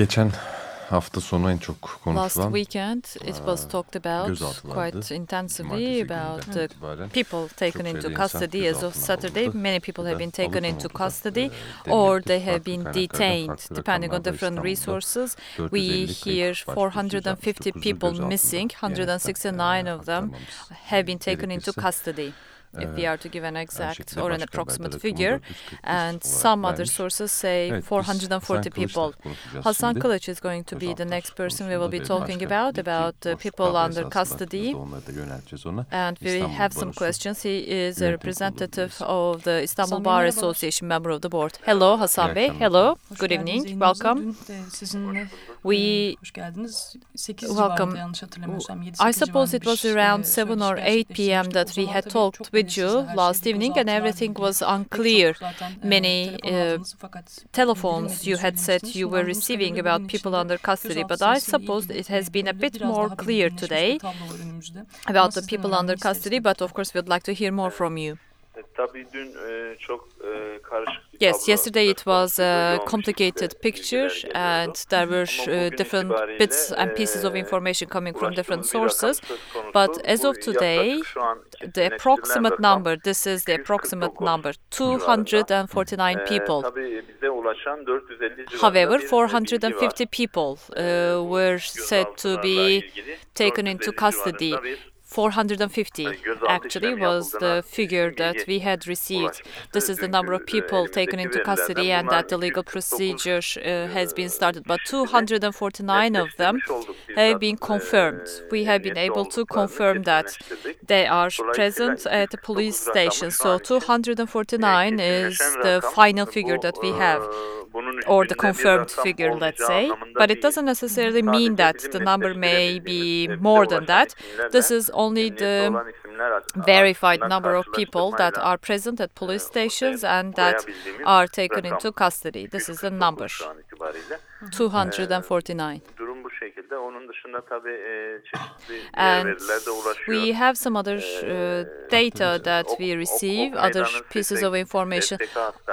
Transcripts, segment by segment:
geçen hafta sonu en çok konuşulan Last weekend it was talked about quite intensively about the people taken into custody as of Saturday. Many people have been taken into custody or they have been detained depending on different resources. We hear 450 people missing, 169 e, of them have been taken into custody. If we e, are to give an exact or an approximate figure, and some other sources say 440 people. konuşacağız Hasan. Kılıç is going to be the next person we will be talking about, about the people under custody. biz de Onları da yönelteceğiz ona. And we have some questions. He is a representative of the Istanbul Bar. Association member of the board. Hello Hasan Bey. Hello. Good evening. Welcome. Dün de sizinle We hoş geldiniz. 8 welcome. yanlış hatırlamıyorsam 7 I suppose it was around 7 or 8 p.m. that we had talked with you last evening, and everything was unclear. Many uh, telephones you had said you were receiving about people under custody, but I suppose it has been a bit more clear today about the people under custody, but of course, we'd like to hear more from you. Tabii dün çok karışık bir Yes, yesterday it was a complicated picture, and there were uh, different bits and pieces of information coming from different ulaştığımız bir rakam sources. but as of today, yaklaşık şu an The approximate number, this is the approximate number, civarında. 249 e, people. Tabii bize ulaşan 450 civarında However, 450 people uh, were said to be taken into custody. Civarında bir 450 actually was the figure that we had received. This is the number of e, people taken into custody and that the legal 249, procedure uh, has been e, started. But 249 of them have been e, confirmed. We have been able to confirm that they are present at the police station. So 249 e, is the final figure that we e, have. or the confirmed figure, let's say. But it doesn't necessarily mean that the number may be e, more than that. This is only the olan isimler ar- verified number of people that are present at police stations and that are taken into custody. This is the number, Şu an itibariyle. 249. Durum bu şekilde. Onun dışında tabii e, çeşitli diğer And veriler de ulaşıyor. we have some other uh, data that we receive, other pieces of information.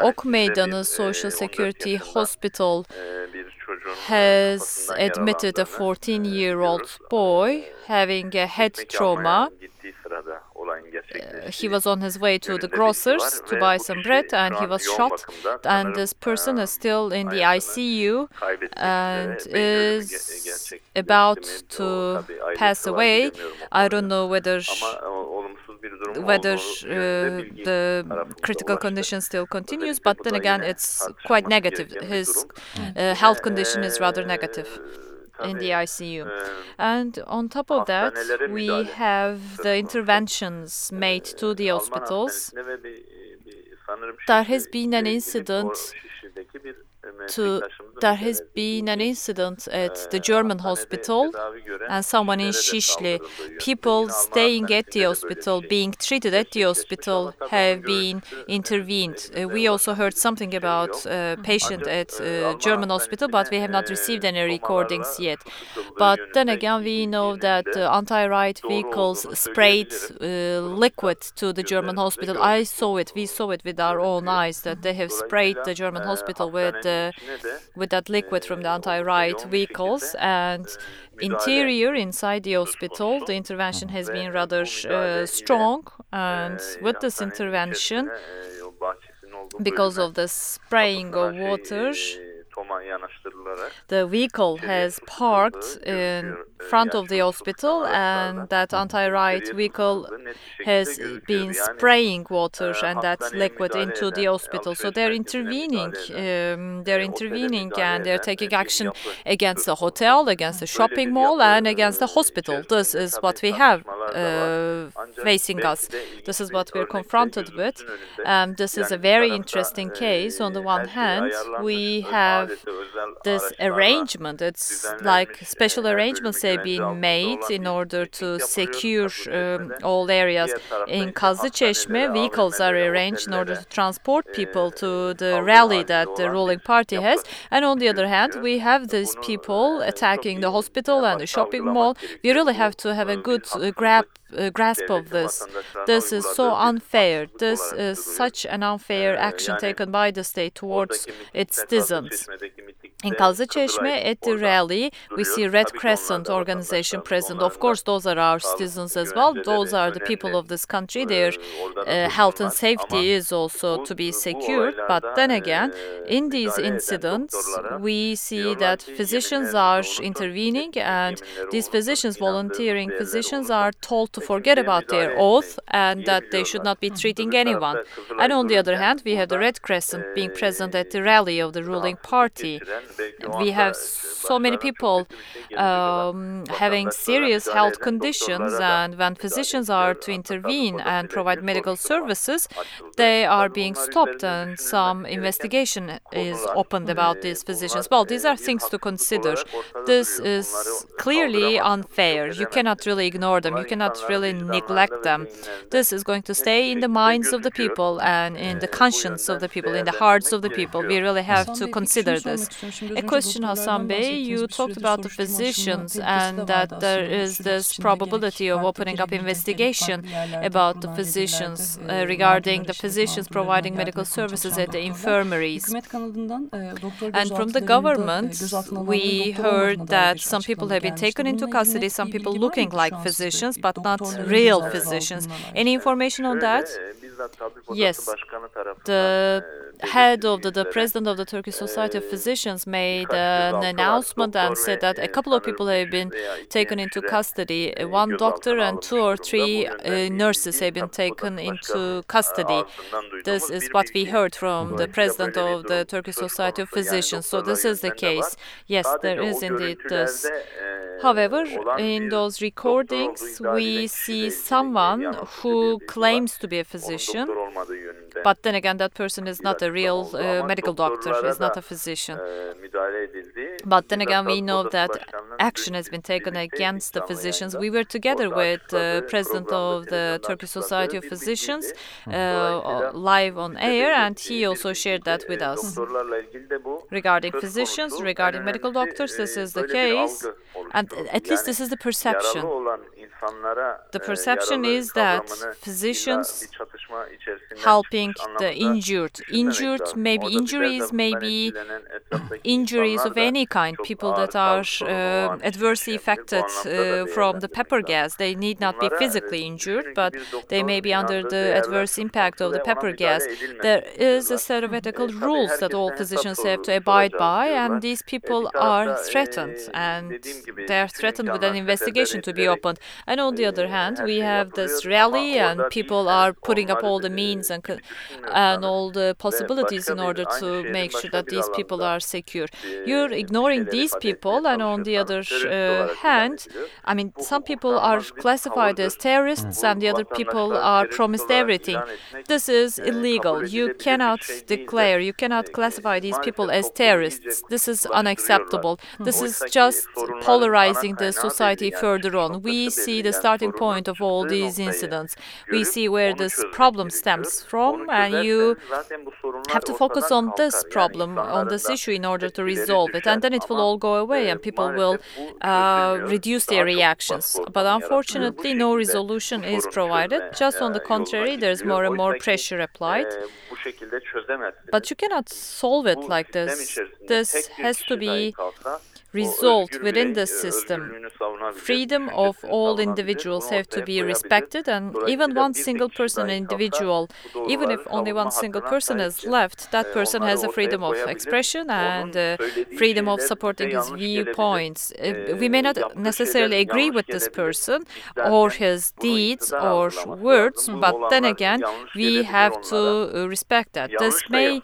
Ok Meydanı Social Security Hospital e, bir çocuğun, e, has admitted a 14-year-old boy E, having a head trauma. almaya gittiği sırada olayın Uh, uh he was on his way to the grocers to buy some bread and he was shot. And this person is still in the ICU and üzere beyin ölümü is about to pass away. I don't know whether whether uh, the critical condition still continues, but then again it's quite negative. His uh, health condition is rather negative in the ICU. e, And on top of that, we have the interventions made to the hospitals. hastanesinde ve bir, bir sanırım There has been an incident o Şişli'deki bir, to there has been an incident at the German hospital and someone in Şişli. People staying at the hastanesinde de böyle bir hospital, being treated at the hospital, have been intervened. Uh, we also heard something about a patient at e, uh, German hospital, but we have not received any recordings yet. But then again, we know that uh, anti-riot vehicles sprayed uh, liquid to the German hospital. I saw it. We saw it with our own eyes that they have sprayed the German hospital with uh, with that liquid from the e, anti-riot yoğun bir vehicles and e, interior inside the hospital the intervention has been rather uh, strong and with this intervention içerisine, o bahçesinin olduğu because of the spraying of water the vehicle has parked in front of the hospital and that anti-riot vehicle has been spraying water and that liquid into the hospital. So they're intervening, um, they're intervening and they're taking action against the hotel, against the shopping mall, and against the hospital. This is what we have uh, facing us. This is what we're confronted with. And this is a very interesting case. On the one hand, we have this arrangement. It's like special arrangements have been made in order to secure um, all areas. In Kazlıçeşme, vehicles are arranged in order to transport people to the rally that the ruling party has. And on the other hand, we have these people attacking the hospital and the shopping mall. We really have to have a good uh, grab, uh, grasp of this. This is so unfair. This is such an unfair action taken by the state towards its citizens. In Kazlıçeşme at the rally, we see Red Crescent organization present. Of course, those are our citizens as well. Those are the people of this country. Their uh, health and safety is also to be secured. But then again, in these incidents, we see that physicians are intervening and these physicians, volunteering physicians, are told to forget about their oath and that they should not be treating anyone. And on the other hand, we have the Red Crescent being present at the rally of the ruling party. We have so many people um, having serious health conditions, and when physicians are to intervene and provide medical services, they are being stopped, and some investigation is opened about these physicians. Well, these are things to consider. This is clearly unfair. You cannot really ignore them, you cannot really neglect them. This is going to stay in the minds of the people and in the conscience of the people, in the hearts of the people. We really have to consider this. A question, Hasan Bey, you talked about the physicians and that there is this probability of opening up investigation about the physicians uh, regarding the physicians providing medical services at the infirmaries. And from the government, we heard that some people have been taken into custody, some people looking like physicians, but not real physicians. Any information on that? Yes. The head of the, the president of the Turkish Society of Physicians made uh, an announcement and said that a couple of people have been taken into custody. One doctor and two or three uh, nurses have been taken into custody. This is what we heard from the president of the Turkish Society of Physicians. So this is the case. Yes, there is indeed this. However, in those recordings, we see someone who claims to be a physician, but then again, that person is not a real uh, medical doctor, is not a physician. But then again, we know that action has been taken against the physicians. We were together with uh, the president of the Turkish Society of Physicians uh, uh live on air, and he also shared that with us. Regarding physicians, regarding medical doctors, this is the case, and at least this is the perception. The perception is that physicians helping the injured, injured maybe injuries, maybe injuries of any kind, people that are uh, adversely affected uh, from the pepper gas. They need not be physically injured, but they may be under the adverse impact of the pepper gas. There is a set of ethical rules that all physicians have to abide by, and these people are threatened, and they are threatened with an investigation to be opened. And on the other hand, we have this rally, and people are putting up all the means and and all the possibilities in order to make sure that these people are secure. You're ignoring these people, and on the other uh, hand, I mean, some people are classified as terrorists, and the other people are promised everything. This is illegal. You cannot declare, you cannot classify these people as terrorists. This is unacceptable. This is just polarizing the society further on. We see the starting point of all these incidents. We see where this problem stems from, and you have to focus on this problem, on this issue, in order to resolve it, and then it will all go away, and people will uh, reduce their reactions. But unfortunately, no resolution is provided. Just on the contrary, there's more and more pressure applied. But you cannot solve it like this. This has to be resolved within the system. Freedom of all individuals have to be respected, and even one single person, individual, even if only one single person is left, that person has a freedom of expression and uh, freedom of supporting his viewpoints. Uh, we may not necessarily agree with this person or his deeds or words, but then again, we have to respect that. This may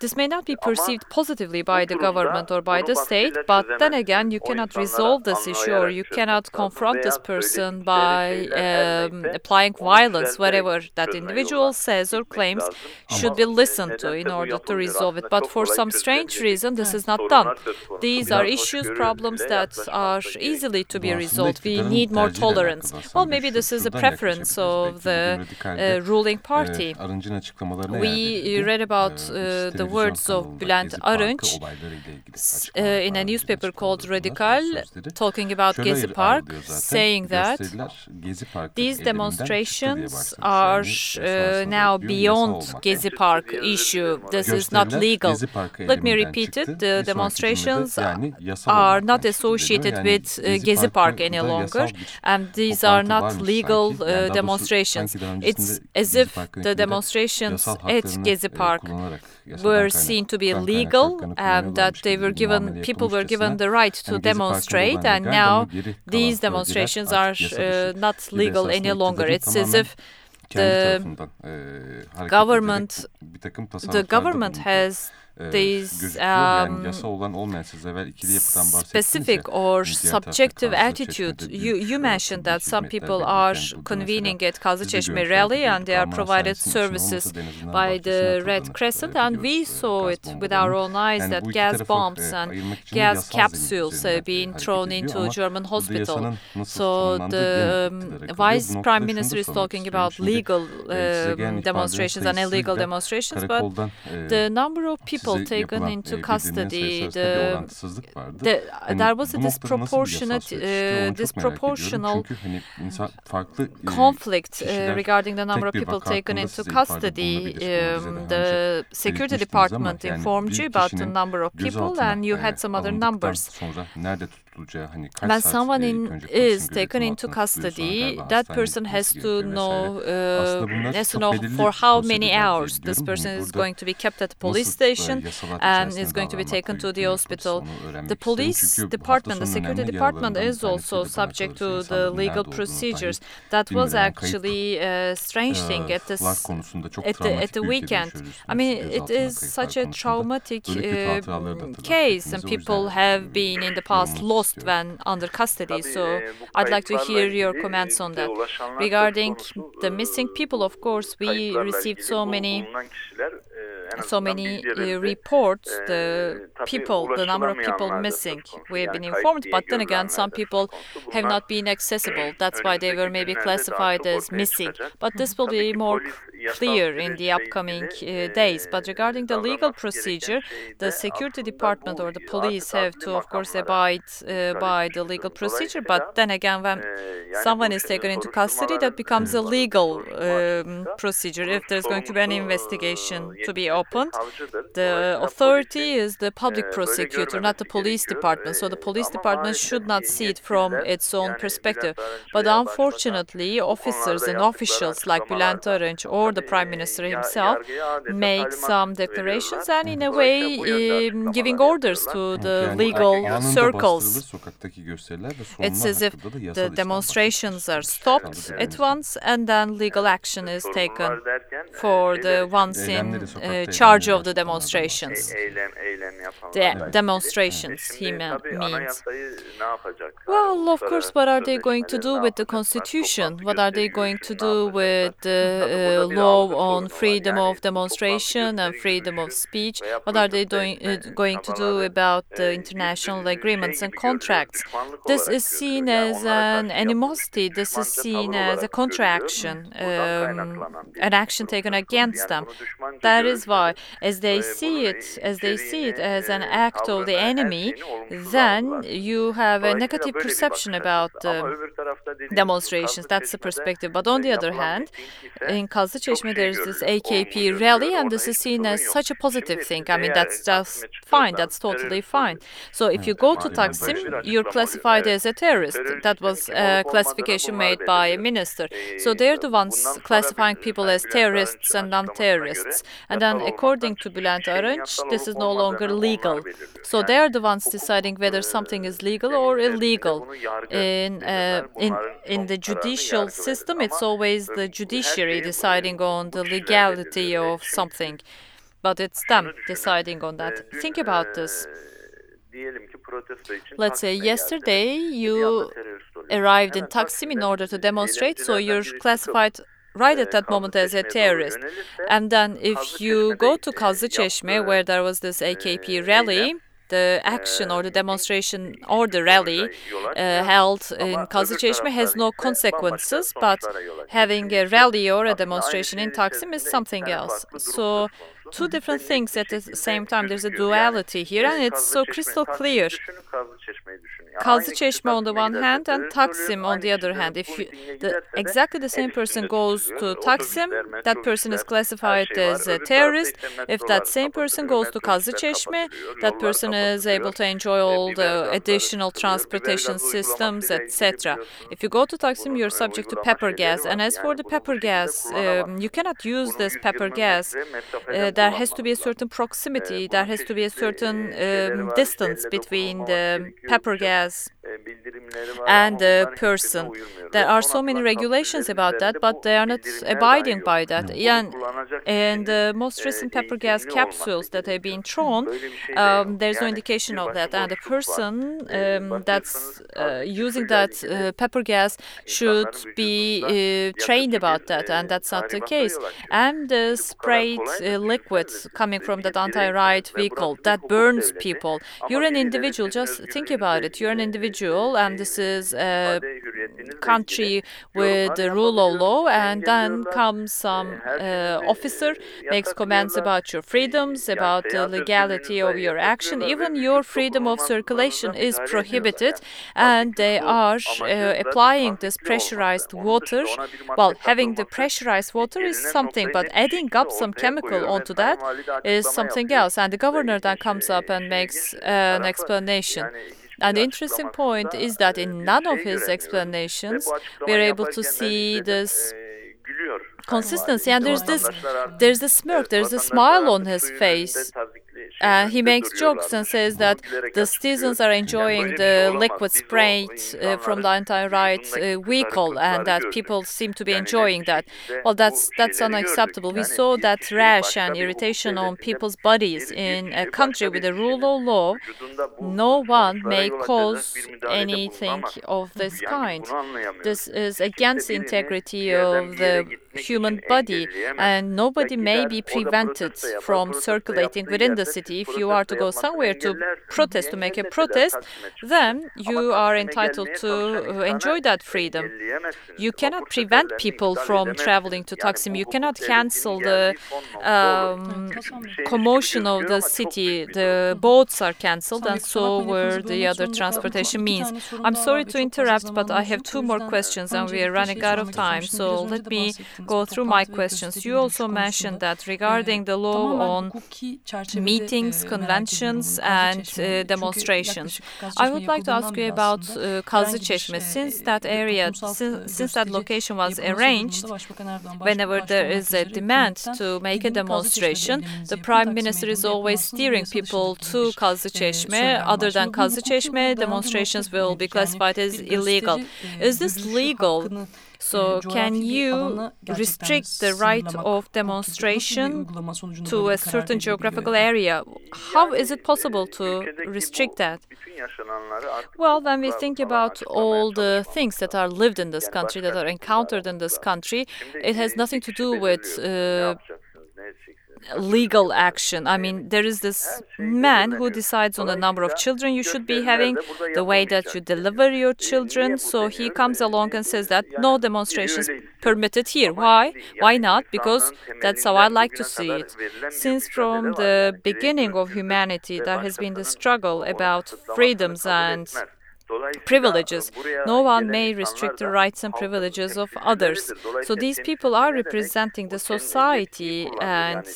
this may not be perceived positively by the government or by the state, but then again, you cannot resolve this issue or you cannot confront this person by um, applying violence. Whatever that individual says or claims should be listened to in order to resolve it. But for some strange reason, this is not done. These are issues, problems that are easily to be resolved. We need more tolerance. Well, maybe this is a preference of the uh, ruling party. We read about uh, the words of Bülent Arınç uh, in a newspaper called Radikal, talking about Gezi Park, saying that these demonstrations are uh, now beyond Gezi Park issue. This is not legal. Let me repeat it. The demonstrations are not associated with uh, Gezi Park any longer, and these are not legal uh, demonstrations. It's as if the demonstrations at Gezi Park were seen to be legal and that they were given people were given the right to demonstrate and now these demonstrations are uh, not legal any longer it's as if the government the government has these um, specific or subjective attitude. You, you mentioned that some people are convening at Kazlıçeşme rally and they are provided services by the Red Crescent and we saw it with our own eyes that gas bombs and gas capsules are being thrown into German hospital. So the um, Vice Prime Minister is talking about legal um, demonstrations and illegal demonstrations, but the number of people taken into custody, the, the, there was a disproportionate, uh, disproportional conflict uh, regarding the number of people taken into custody. Um, the Security Department informed you about the number of people, and you had some other numbers. When someone in, is taken into custody, that person has to know uh, has to know for how many hours this person is going to be kept at the police station and is going to be taken to the hospital. The police department, the security department, is also subject to the legal procedures. That was actually a strange thing at this at the, at the weekend. I mean, it is such a traumatic uh, case, and people have been in the past lost when under custody. So I'd like to hear your comments on that. Regarding the missing people, of course, we received so many so many uh, reports, the people, the number of people missing. We have been informed, but then again, some people have not been accessible. That's why they were maybe classified as missing. But this will be more clear in the upcoming uh, days. But regarding the legal procedure, the security department or the police have to, of course, abide uh, by the legal procedure. But then again, when someone is taken into custody, that becomes a legal um, procedure. If there's going to be an investigation to be opened, the authority is the public prosecutor, not the police department. So the police department should not see it from its own perspective. But unfortunately, officers and officials like Bülent Arınç or the prime minister himself make some declarations and in a way um, giving orders to the legal circles. It's as if the demonstrations are stopped at once and then legal action is taken for the ones in uh, charge of the demonstrations. The demonstrations, he means. Well, of course, what are they going to do with the constitution? What are they going to do with the uh, law on freedom of demonstration and freedom of speech? What are they doing, uh, going to do about the international agreements and contracts? This is seen as an animosity. This is seen as a contraction, um, an action taken against them. That is why, as they see it, as they see it as an act of the enemy, then you have a negative perception about uh, demonstrations. That's the perspective. But on the other hand, in Kazlıçeşme there's this AKP rally, and this is seen as such a positive thing. I mean, that's just fine. That's totally fine. So if you go to Taksim, you're classified as a terrorist. That was a classification made by a minister. So they're the ones classifying people as terrorists and non-terrorists. And then, according to Bülent Arınç, this is no longer legal. So they're the ones deciding whether something is legal or illegal. In uh, in in the judicial system, it's always the judiciary deciding on the legality of something, but it's them deciding on that. Think about this. Let's say yesterday you arrived in Taksim in order to demonstrate, so you're classified right at that moment as a terrorist. And then if you go to Kazlıçeşme, where there was this AKP rally, the action or the demonstration or the rally uh, held in Kazlıçeşme has no consequences, but having a rally or a demonstration in Taksim is something else. So two different things at the same time. There's a duality here, and it's so crystal clear. Kazlı on the one hand and Taksim on the other hand. If you, the, exactly the same person goes to Taksim, that person is classified as a terrorist. If that same person goes to Kazlı that person is able to enjoy all the additional transportation systems, etc. If you go to Taksim, you're subject to pepper gas. And as for the pepper gas, um, you cannot use this pepper gas. Uh, there has to be a certain proximity, there has to be a certain um, distance between the pepper gas and the person. There are so many regulations about that, but they are not abiding by that. And, and the most recent pepper gas capsules that have been thrown, um, there's no indication of that. And the person um, that's uh, using that uh, pepper gas should be uh, trained about that, and that's not the case. And the sprayed uh, liquid coming from that anti-riot vehicle that burns people. You're an individual. Just think about it. You're an individual, and this is a country with the rule of law, and then comes some uh, officer makes comments about your freedoms, about the legality of your action. Even your freedom of circulation is prohibited, and they are uh, applying this pressurized water. Well, having the pressurized water is something, but adding up some chemical onto that is something else. And the governor then comes up and makes uh, an explanation. And the interesting point is that in none of his explanations we're able to see this consistency. and there's this there's a smirk there's a smile on his face uh, he makes jokes and says that the citizens are enjoying the liquid sprayed uh, from the anti-riot uh, vehicle and that people seem to be enjoying that. Well, that's that's unacceptable. We saw that rash and irritation on people's bodies in a country with a rule of law. No one may cause anything of this kind. This is against the integrity of the human body and nobody may be prevented from circulating within the city. If you are to go somewhere to protest, to make a protest, then you are entitled to enjoy that freedom. You cannot prevent people from traveling to Taksim. You cannot cancel the um, commotion of the city. The boats are cancelled, and so were the other transportation means. I'm sorry to interrupt, but I have two more questions, and we are running out of time. So let me go through my questions. You also mentioned that regarding the law on meetings, conventions, and uh, demonstrations. I would like to ask you about uh, Kazlı Çeşme. Since that area, since, since that location was arranged, whenever there is a demand to make a demonstration, the Prime Minister is always steering people to Kazlı Çeşme. Other than Kazlı Çeşme, demonstrations will be classified as illegal. Is this legal? So, can you restrict the right of demonstration to a certain geographical area? How is it possible to restrict that? Well, when we think about all the things that are lived in this country, that are encountered in this country, it has nothing to do with uh, legal action. I mean, there is this man who decides on the number of children you should be having, the way that you deliver your children. So he comes along and says that no demonstrations permitted here. Why? Why not? Because that's how I like to see it. Since from the beginning of humanity, there has been the struggle about freedoms and privileges. No one may restrict the rights and privileges of others. So these people are representing the society, and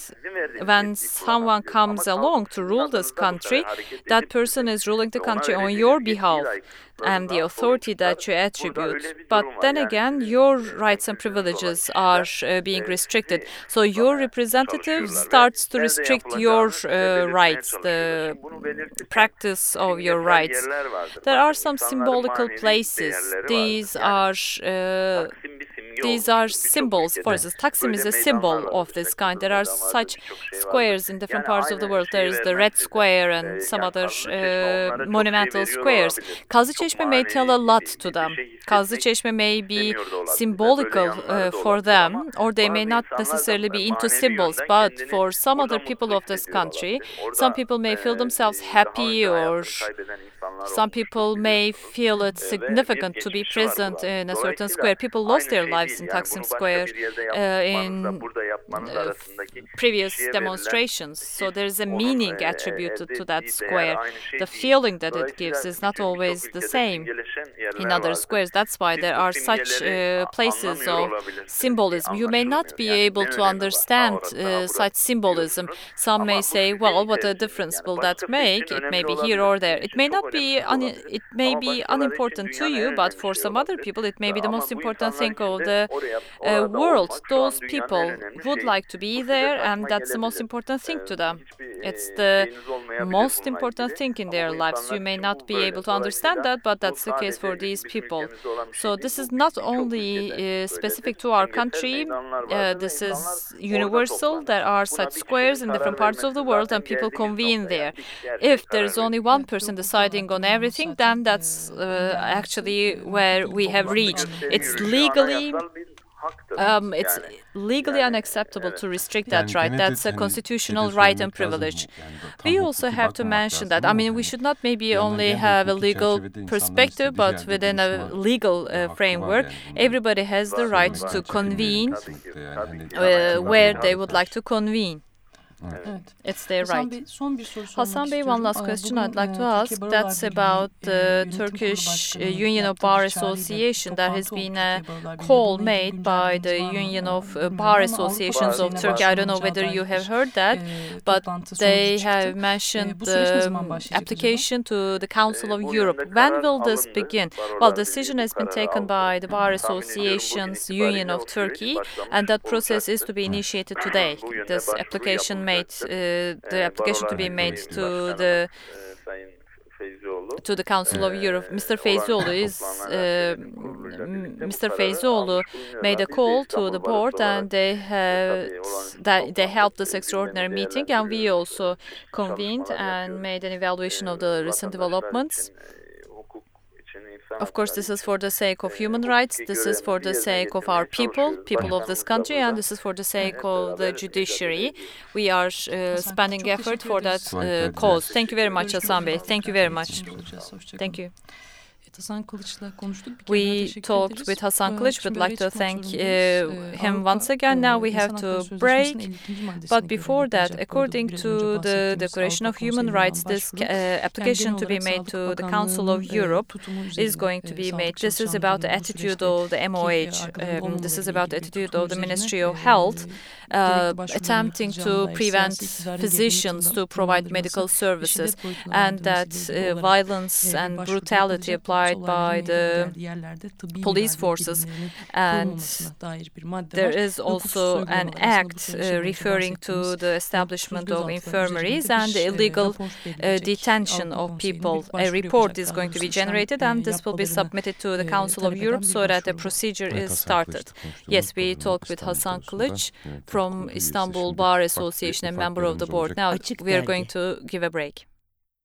when someone comes along to rule this country, that person is ruling the country on your behalf and the authority that you attribute. But then again, your rights and privileges are uh, being restricted. So your representative starts to restrict your uh, rights, the practice of your rights. There are some symbolical places. These are uh, these are symbols. For instance, Taksim is a symbol of this kind. There are such squares in different parts of the world. There is the Red Square and some other uh, monumental squares. Çeşme may tell a lot to them. Çeşme may be symbolical uh, for them, or they may not necessarily be into symbols, but for some other people of this country, some people may feel themselves happy or some people may feel it significant to be present in a certain square. People lost their lives in Taksim Square uh, in uh, previous demonstrations. So there's a meaning attributed to that square. The feeling that it gives is not always the same in other squares. That's why there are such uh, places of symbolism. You may not be able to understand uh, such symbolism. Some may say, well, what a difference will that make? It may be here or there. It may not be it may be unimportant to you, but for some other people, it may be the most important thing of the uh, world. Those people would like to be there, and that's the most important thing to them. It's the most important thing in their lives. You may not be able to understand that, but that's the case for these people. So this is not only uh, specific to our country. Uh, this is universal. There are such squares in different parts of the world, and people convene there. If there is only one person deciding on everything, then that's uh, actually where we have reached. It's legally um, it's legally unacceptable to restrict that right. That's a constitutional right and privilege. We also have to mention that. I mean, we should not maybe only have a legal perspective, but within a legal uh, framework, everybody has the right to convene uh, where they would like to convene. Evet. It's their Hasan right. Bey, son bir soru sormak Hassan Bey, istiyorum. one last question bugün, I'd like to ask. That's about the yönetim Turkish uh, Union of Bar bir çağrıyla Association. There has been oldu a Türkiye Barolar Birliği'nde. call made by the gündemimiz var mı? Union of uh, Bar Associations of Turkey. I don't know whether you have heard that, but they have mentioned bu süreç ne the zaman başlayacak acaba? application to the Council of Europe. When will this begin? Well, decision has been taken by the Bar Tahmin ediyorum bugün Associations Union of Turkey, and that process is to be initiated today. This application made, yapılacaktır. uh, the application to be made to the to the Council of Europe. Mr. olan Feyzioğlu is uh, yönetim kuruluyla birlikte bu Mr. kararı Feyzioğlu almış bulunuyorlar. made a call to the board and they have that they held this extraordinary meeting and we also convened and made an evaluation of the recent developments. için, e, hukuk için, insan Of course, this is for the sake of e, human rights. This is for the sake of our people, people of this country, and this is for the sake of the judiciary. We are uh, spending effort for that uh, cause. Thank you very much, Görüşmek Hasan Bey. Thank you very much. İletişimde olacağız. Hoşça Thank you. Hasan Kılıç'la konuştuk. Bir We talked ederiz. with Hasan Kılıç. We'd like to thank uh, him Avrupa, once again. Now we have to break. Sözleşmesi'nin 50. maddesine But before that, according to the Declaration of Human Rights, this uh, application to be made to the Council of e, Europe is going to e, be made. This is about the attitude of the MOH. Um, this is about the attitude of the Ministry of e, Health, uh, attempting to prevent physicians to provide medical services, and that uh, violence and brutality applied Polis by the meydana geldiği yerlerde tıbbi police forces and kurulmamasına dair bir madde There var. is Ve hukuksuz also an uygulamalar arasında bu act uh, referring to the establishment of infirmaries and the illegal uh, detention of people. A report is going to be generated and this will be submitted to the Council of Europe so that the procedure is started. Yes, we talked with İstanbul Hasan Kılıç from. Istanbul Bar Association, a member of the board. Now we are going to give a break.